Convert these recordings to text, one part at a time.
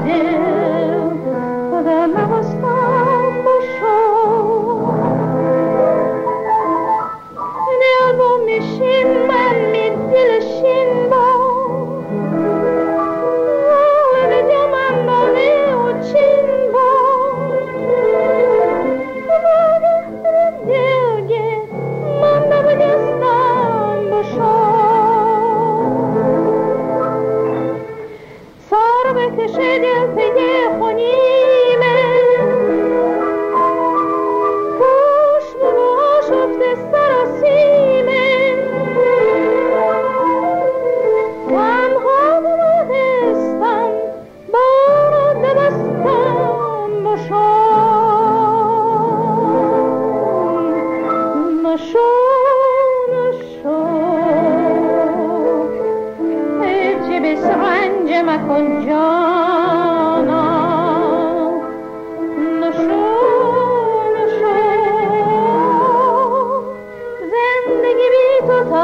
सजन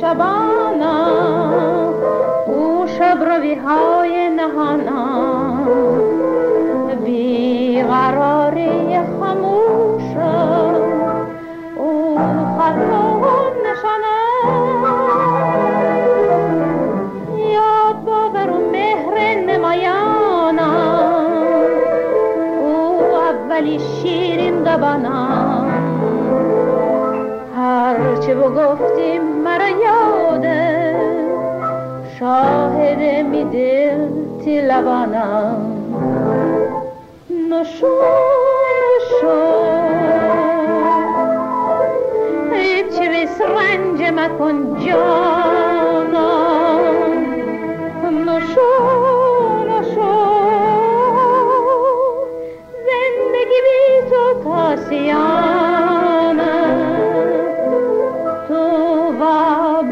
شبانم او شب روی های نهانم بیقراری خموشم او خطا نشانه. یاد باور و مهر نمایانم او اولی شیرین دبانم هرچه بگفتیم مرا یاده شاهد می دل تی لبانم. نشو نشو بس رنج مکن جانم